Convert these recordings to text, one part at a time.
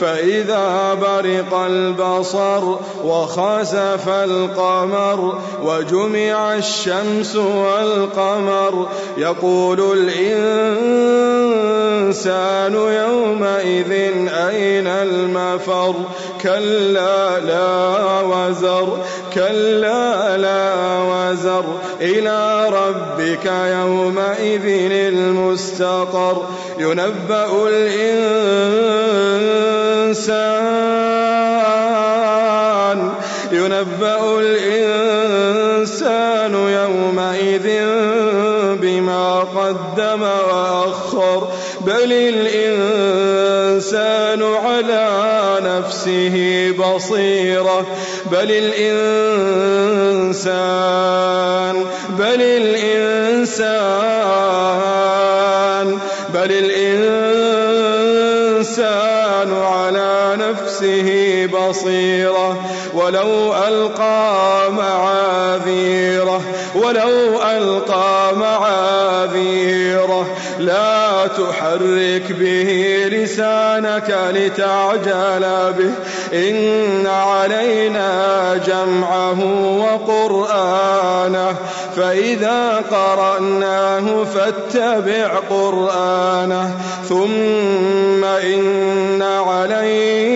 فإذا برق البصر وخسف القمر وجمع الشمس والقمر يقول الإنسان يومئذ أين المفر؟ كلا لا وزر كلا لا وزر. إلى ربك يومئذ المستقر. ينبأ الإنسان ينبأ الإنسان يومئذ بما قدم وأخر بل الإنسان على نفسه بصيرة بل الإنسان بل الإنسان بل الإنسان على نفسه بصيرة ولو ألقى معاذيره ولو ألقى معاذيره لا تحرك به لسانك لتعجل به. إن علينا جمعه وقرآنه فإذا قرأناه فاتبع قرآنه. ثم إن علينا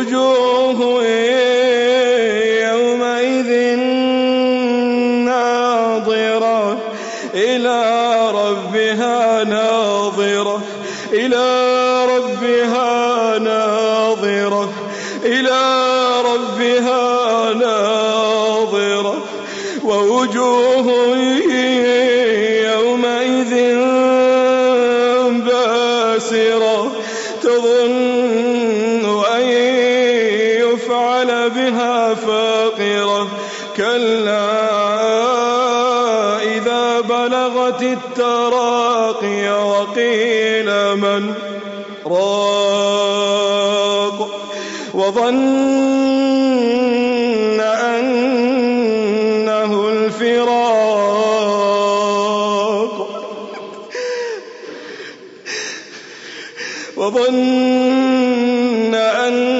وجوه يومئذ ناظرة. إلى ربها ناظرة. إلى ربها ناظرة. إلى ربها ناظرة. ووجوه يفعل بها فاقرة. كلا إذا بلغت التراقي وقيل من؟ راق. وظن أنه الفراق. وظن أنه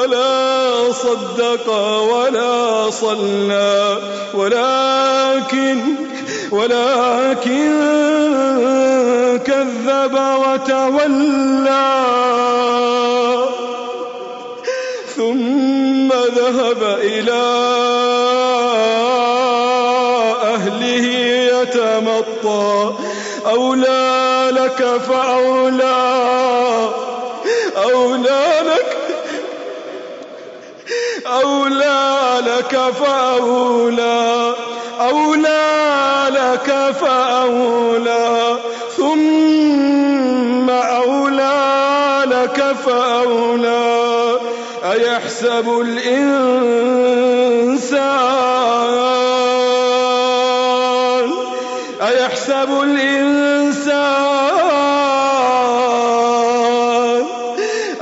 فلا صدق ولا صلى. ولكن ولكن كذب وتولى. ثم ذهب إلى أهله يتمطى. أولى لك فأولى. أولى لك أولى لك فأولى أولى لك فأولى ثم لك فأولى. أيحسب الإنسان؟ أيحسب الإنسان؟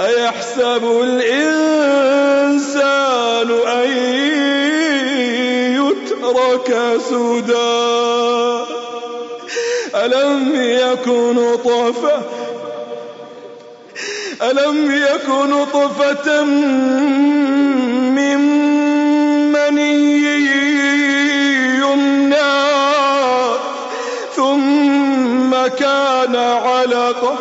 أيحسب الإنسان؟ سدى ألم يكن طفة ألم يكن نطفة من مني يمنى ثم كان علقة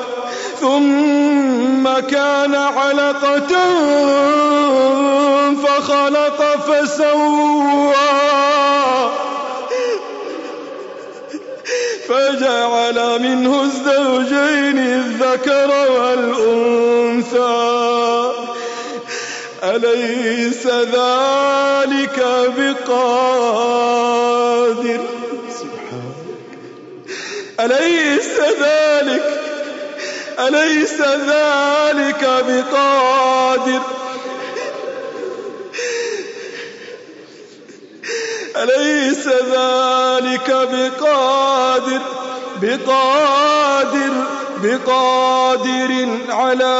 ثم كان علقة فخلق فسوى. فجعل منه الزوجين الذكر والأنثى. أليس ذلك بقادر؟ أليس ذلك؟ أليس ذلك بقادر؟ أليس ذلك بقادر؟ بقادر بقادر على